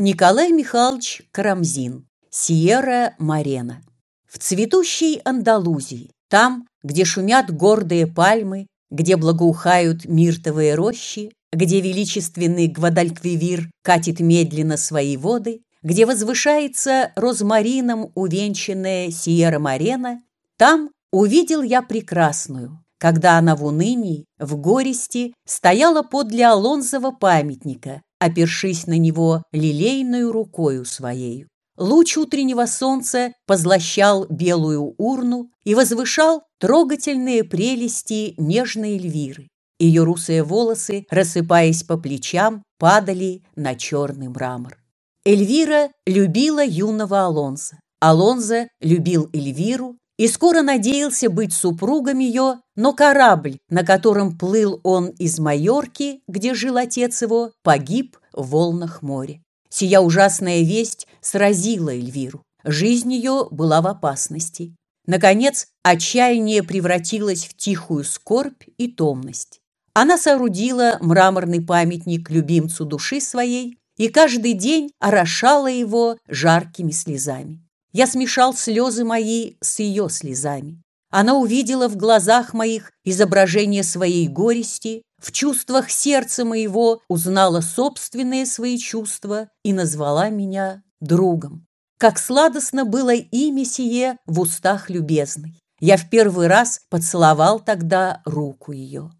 Николай Михайлович Карамзин. Сиера Марена. В цветущей Андалузии, там, где шумят гордые пальмы, где благоухают миртовые рощи, где величественный Гвадальквивир катит медленно свои воды, где возвышается розмарином увенчанная Сиера Марена, там увидел я прекрасную, когда она в унынии, в горести стояла подле Алонзова памятника, опершись на него лилейную рукою своею. Луч утреннего солнца позлощал белую урну и возвышал трогательные прелести нежной Эльвиры. Ее русые волосы, рассыпаясь по плечам, падали на черный мрамор. Эльвира любила юного Алонза. Алонзо любил Эльвиру и скоро надеялся быть супругом ее, но корабль, на котором плыл он из Майорки, где жил отец его, погиб в волнах моря. Сия ужасная весть сразила Эльвиру. Жизнь ее была в опасности. Наконец, отчаяние превратилось в тихую скорбь и томность. Она соорудила мраморный памятник любимцу души своей и каждый день орошала его жаркими слезами. Я смешал слезы мои с ее слезами. Она увидела в глазах моих изображение своей горести, в чувствах сердца моего узнала собственные свои чувства и назвала меня другом. Как сладостно было имя сие в устах любезной. Я в первый раз поцеловал тогда руку ее.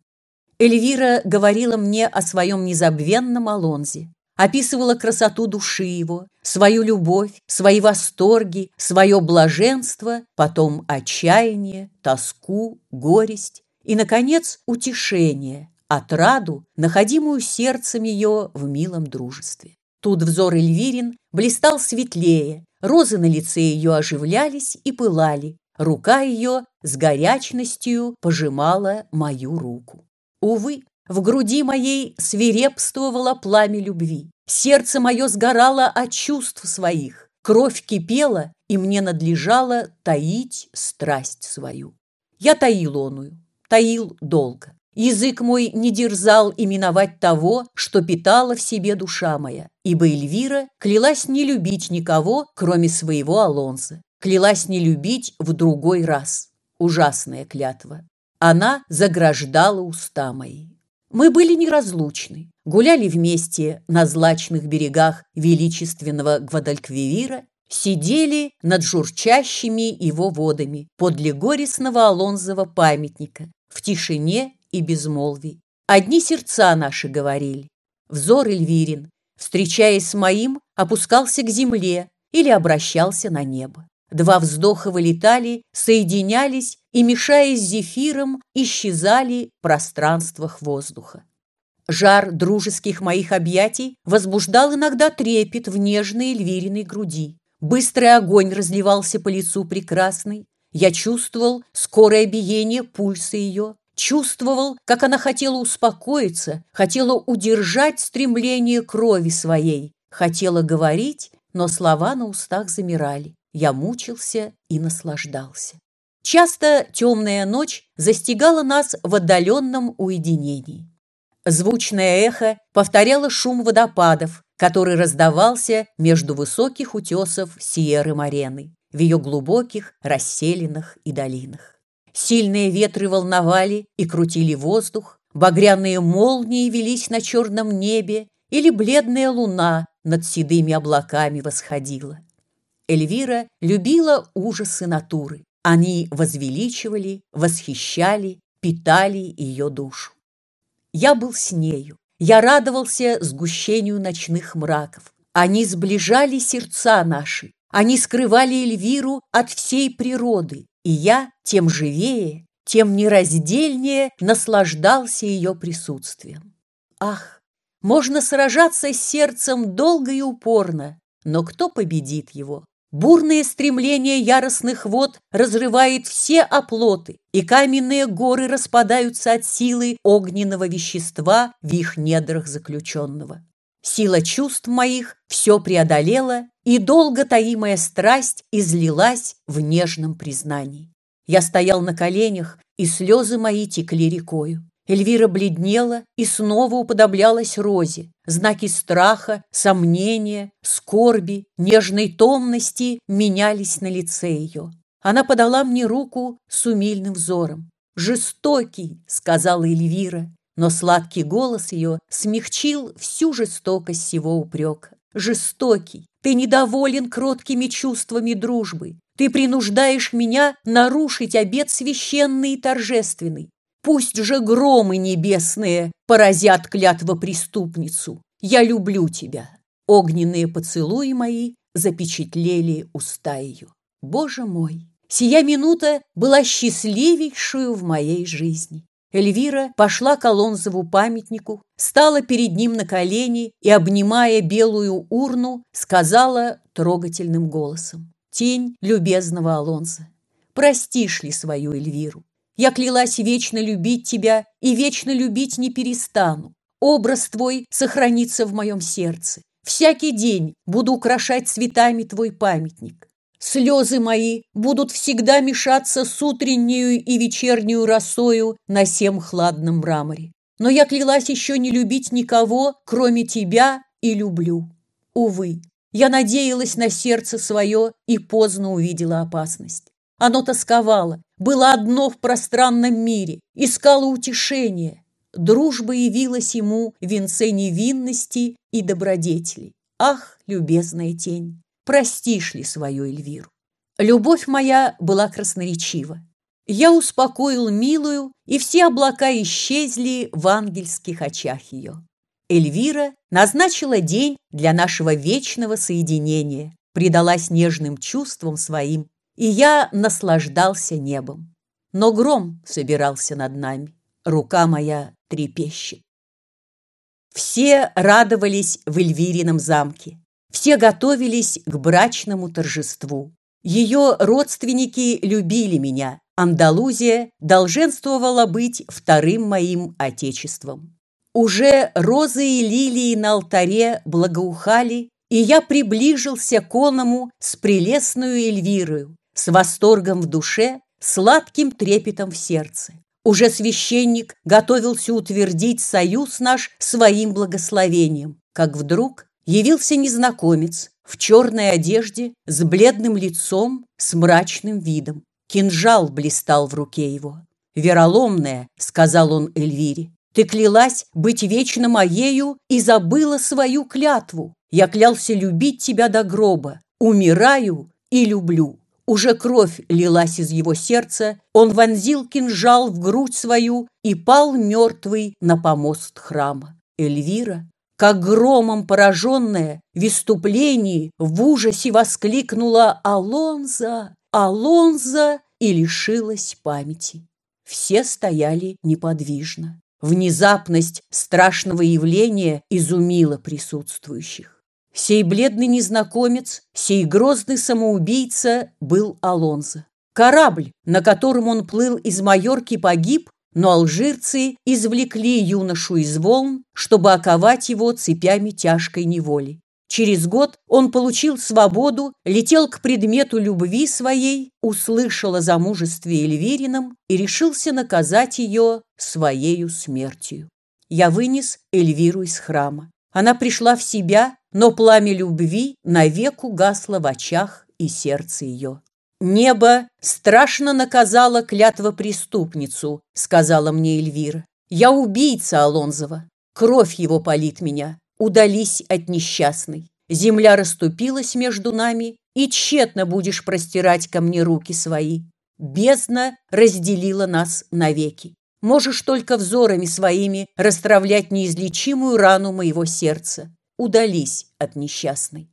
Эльвира говорила мне о своем незабвенном Алонзе описывала красоту души его, свою любовь, свои восторги, свое блаженство, потом отчаяние, тоску, горесть и, наконец, утешение, отраду, находимую сердцем ее в милом дружестве. Тут взор Эльвирин блистал светлее, розы на лице ее оживлялись и пылали, рука ее с горячностью пожимала мою руку. Увы, в груди моей свирепствовало пламя любви. Сердце мое сгорало от чувств своих. Кровь кипела, и мне надлежало таить страсть свою. Я таил оную, таил долго. Язык мой не дерзал именовать того, что питала в себе душа моя, ибо Эльвира клялась не любить никого, кроме своего Алонса. Клялась не любить в другой раз. Ужасная клятва. Она заграждала уста мои. Мы были неразлучны, гуляли вместе на злачных берегах величественного Гвадальквивира, сидели над журчащими его водами подле горестного Алонзова памятника, в тишине и безмолвии. Одни сердца наши говорили. Взор Эльвирин, встречаясь с моим, опускался к земле или обращался на небо. Два вздоха вылетали, соединялись и, мешаясь зефиром, исчезали в пространствах воздуха. Жар дружеских моих объятий возбуждал иногда трепет в нежной Эльвириной груди. Быстрый огонь разливался по лицу прекрасной. Я чувствовал скорое биение пульса ее, чувствовал, как она хотела успокоиться, хотела удержать стремление крови своей, хотела говорить, но слова на устах замирали. Я мучился и наслаждался. Часто темная ночь застигала нас в отдаленном уединении. Звучное эхо повторяло шум водопадов, который раздавался между высоких утесов Сиеры Марены, в ее глубоких расселинах и долинах. Сильные ветры волновали и крутили воздух, багряные молнии велись на черном небе, или бледная луна над седыми облаками восходила. Эльвира любила ужасы натуры. Они возвеличивали, восхищали, питали ее душу. Я был с нею. Я радовался сгущению ночных мраков. Они сближали сердца наши. Они скрывали Эльвиру от всей природы. И я тем живее, тем нераздельнее наслаждался ее присутствием. Ах, можно сражаться с сердцем долго и упорно, но кто победит его? Бурное стремление яростных вод разрывает все оплоты, и каменные горы распадаются от силы огненного вещества в их недрах заключенного. Сила чувств моих все преодолела, и долго таимая страсть излилась в нежном признании. Я стоял на коленях, и слезы мои текли рекою. Эльвира бледнела и снова уподоблялась Розе. Знаки страха, сомнения, скорби, нежной томности менялись на лице ее. Она подала мне руку с умильным взором. «Жестокий», — сказала Эльвира, но сладкий голос ее смягчил всю жестокость всего упрека. «Жестокий, ты недоволен кроткими чувствами дружбы. Ты принуждаешь меня нарушить обет священный и торжественный. Пусть же громы небесные поразят клятва преступницу. Я люблю тебя. Огненные поцелуи мои запечатлели уста ее. Боже мой, сия минута была счастливейшую в моей жизни. Эльвира пошла к Алонзову памятнику, стала перед ним на колени и, обнимая белую урну, сказала трогательным голосом. «Тень любезного Алонза, простишь ли свою Эльвиру? Я клялась вечно любить тебя и вечно любить не перестану. Образ твой сохранится в моем сердце. Всякий день буду украшать цветами твой памятник. Слезы мои будут всегда мешаться с утреннюю и вечернюю росою на сем хладном мраморе. Но я клялась еще не любить никого, кроме тебя, и люблю. Увы, я надеялась на сердце свое и поздно увидела опасность. Оно тосковало, было одно в пространном мире, искало утешения. Дружба явилась ему венце невинности и добродетели. Ах, любезная тень, простишь ли свою Эльвиру? Любовь моя была красноречива. Я успокоил милую, и все облака исчезли в ангельских очах ее. Эльвира назначила день для нашего вечного соединения, предалась нежным чувствам своим и я наслаждался небом. Но гром собирался над нами, рука моя трепещет. Все радовались в Эльвирином замке, все готовились к брачному торжеству. Ее родственники любили меня, Андалузия долженствовала быть вторым моим отечеством. Уже розы и лилии на алтаре благоухали, и я приближился к оному с прелестную Эльвирою, с восторгом в душе, сладким трепетом в сердце. Уже священник готовился утвердить союз наш своим благословением, как вдруг явился незнакомец в черной одежде, с бледным лицом, с мрачным видом. Кинжал блистал в руке его. «Вероломная», — сказал он Эльвире, — «ты клялась быть вечно моею и забыла свою клятву. Я клялся любить тебя до гроба, умираю и люблю». Уже кровь лилась из его сердца, он вонзил кинжал в грудь свою и пал мертвый на помост храма. Эльвира, как громом пораженная, в выступлении в ужасе воскликнула «Алонза! Алонза!» и лишилась памяти. Все стояли неподвижно. Внезапность страшного явления изумила присутствующих. Сей бледный незнакомец, сей грозный самоубийца был Алонзо. Корабль, на котором он плыл из Майорки, погиб, но алжирцы извлекли юношу из волн, чтобы оковать его цепями тяжкой неволи. Через год он получил свободу, летел к предмету любви своей, услышал о замужестве Эльвирином и решился наказать ее своею смертью. Я вынес Эльвиру из храма. Она пришла в себя, но пламя любви навек угасло в очах и сердце ее. «Небо страшно наказало клятва преступницу», — сказала мне Эльвира. «Я убийца Алонзова. Кровь его палит меня. Удались от несчастной. Земля расступилась между нами, и тщетно будешь простирать ко мне руки свои. Бездна разделила нас навеки. Можешь только взорами своими расстравлять неизлечимую рану моего сердца. Удались от несчастной.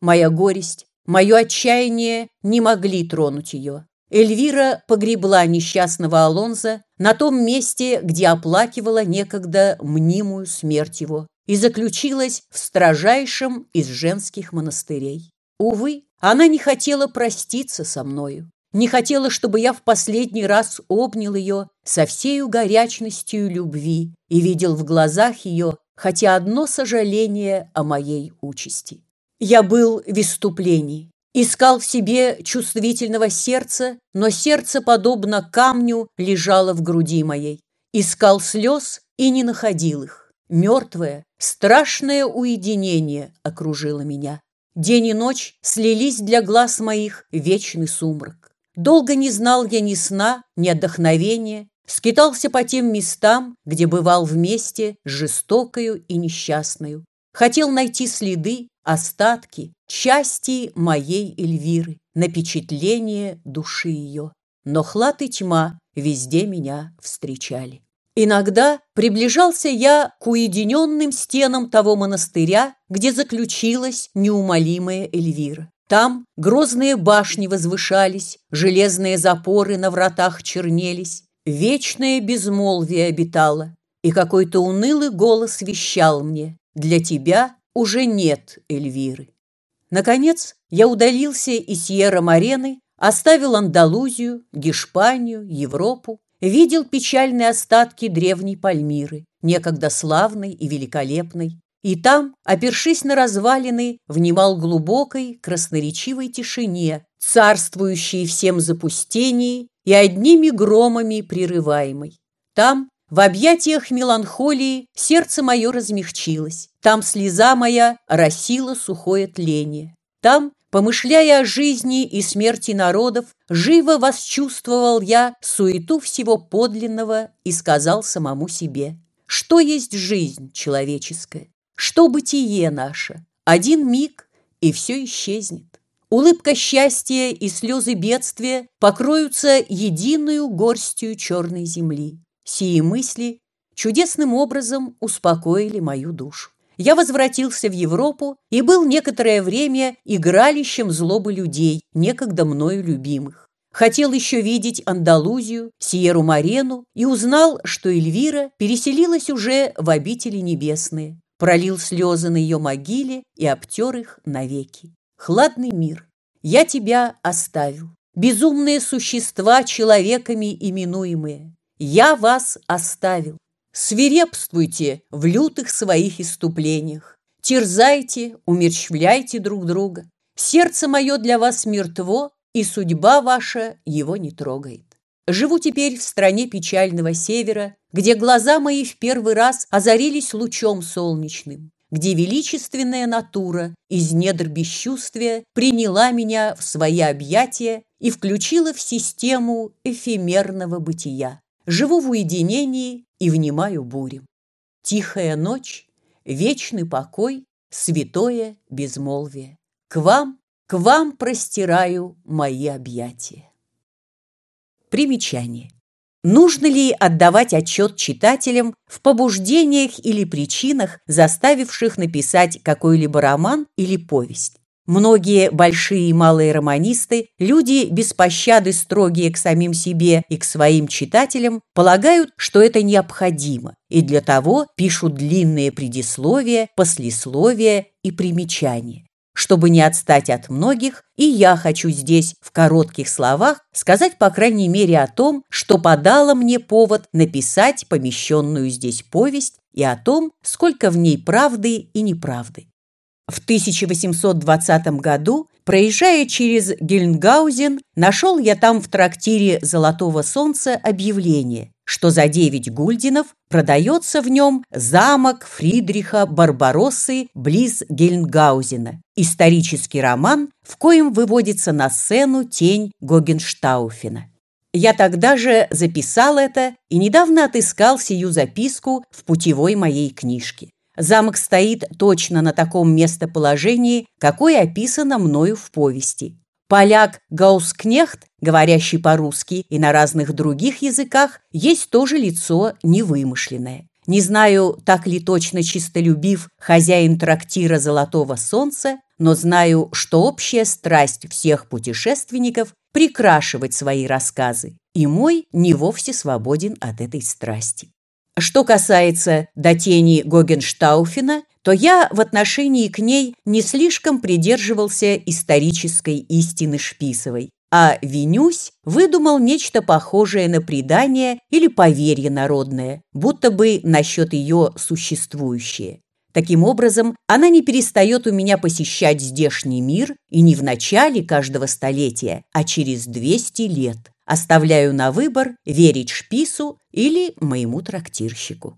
Моя горесть, мое отчаяние не могли тронуть ее. Эльвира погребла несчастного Алонза на том месте, где оплакивала некогда мнимую смерть его и заключилась в строжайшем из женских монастырей. Увы, она не хотела проститься со мною не хотела, чтобы я в последний раз обнял ее со всею горячностью любви и видел в глазах ее хотя одно сожаление о моей участи. Я был в выступлении, искал в себе чувствительного сердца, но сердце, подобно камню, лежало в груди моей. искал слез и не находил их. Мертвое, страшное уединение окружило меня. День и ночь слились для глаз моих вечный сумрак. Долго не знал я ни сна, ни отдохновения, скитался по тем местам, где бывал вместе с жестокою и несчастную. Хотел найти следы, остатки, части моей Эльвиры, напечатление души ее. Но хлад и тьма везде меня встречали. Иногда приближался я к уединенным стенам того монастыря, где заключилась неумолимая Эльвира. Там грозные башни возвышались, железные запоры на вратах чернелись, вечное безмолвие обитало, и какой-то унылый голос вещал мне «Для тебя уже нет Эльвиры». Наконец я удалился из Сьерра-Марены, оставил Андалузию, Гешпанию, Европу, видел печальные остатки древней Пальмиры, некогда славной и великолепной, и там, опершись на развалины, внимал глубокой, красноречивой тишине, царствующей всем запустении и одними громами прерываемой. Там, в объятиях меланхолии, сердце мое размягчилось. Там слеза моя росила сухое тление. Там, помышляя о жизни и смерти народов, живо восчувствовал я суету всего подлинного и сказал самому себе, что есть жизнь человеческая, что бытие наше? Один миг, и все исчезнет. Улыбка счастья и слезы бедствия покроются единую горстью черной земли. Сии мысли чудесным образом успокоили мою душу. Я возвратился в Европу и был некоторое время игралищем злобы людей, некогда мною любимых. Хотел еще видеть Андалузию, Сиеру-Марену и узнал, что Эльвира переселилась уже в обители небесные пролил слезы на ее могиле и обтер их навеки. Хладный мир, я тебя оставил. Безумные существа, человеками именуемые, я вас оставил. Свирепствуйте в лютых своих иступлениях. Терзайте, умерщвляйте друг друга. Сердце мое для вас мертво, и судьба ваша его не трогает. Живу теперь в стране печального севера, где глаза мои в первый раз озарились лучом солнечным, где величественная натура из недр бесчувствия приняла меня в свои объятия и включила в систему эфемерного бытия. Живу в уединении и внимаю бурям. Тихая ночь, вечный покой, святое безмолвие. К вам, к вам простираю мои объятия. Примечание. Нужно ли отдавать отчет читателям в побуждениях или причинах, заставивших написать какой-либо роман или повесть? Многие большие и малые романисты, люди без пощады строгие к самим себе и к своим читателям, полагают, что это необходимо, и для того пишут длинные предисловия, послесловия и примечания. Чтобы не отстать от многих, и я хочу здесь в коротких словах сказать по крайней мере о том, что подало мне повод написать помещенную здесь повесть и о том, сколько в ней правды и неправды. В 1820 году, проезжая через Гельнгаузен, нашел я там в трактире «Золотого солнца» объявление, что за 9 гульдинов продается в нем замок Фридриха Барбароссы близ Гельнгаузена, исторический роман, в коем выводится на сцену тень Гогенштауфена. Я тогда же записал это и недавно отыскал сию записку в путевой моей книжке. Замок стоит точно на таком местоположении, какое описано мною в повести. Поляк Гаускнехт, говорящий по-русски и на разных других языках, есть тоже лицо невымышленное. Не знаю, так ли точно чистолюбив хозяин трактира «Золотого солнца», но знаю, что общая страсть всех путешественников – прикрашивать свои рассказы, и мой не вовсе свободен от этой страсти. Что касается до тени Гогенштауфена, то я в отношении к ней не слишком придерживался исторической истины Шписовой, а Винюсь выдумал нечто похожее на предание или поверье народное, будто бы насчет ее существующее. Таким образом, она не перестает у меня посещать здешний мир и не в начале каждого столетия, а через 200 лет. Оставляю на выбор верить шпису или моему трактирщику.